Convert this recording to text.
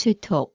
수톡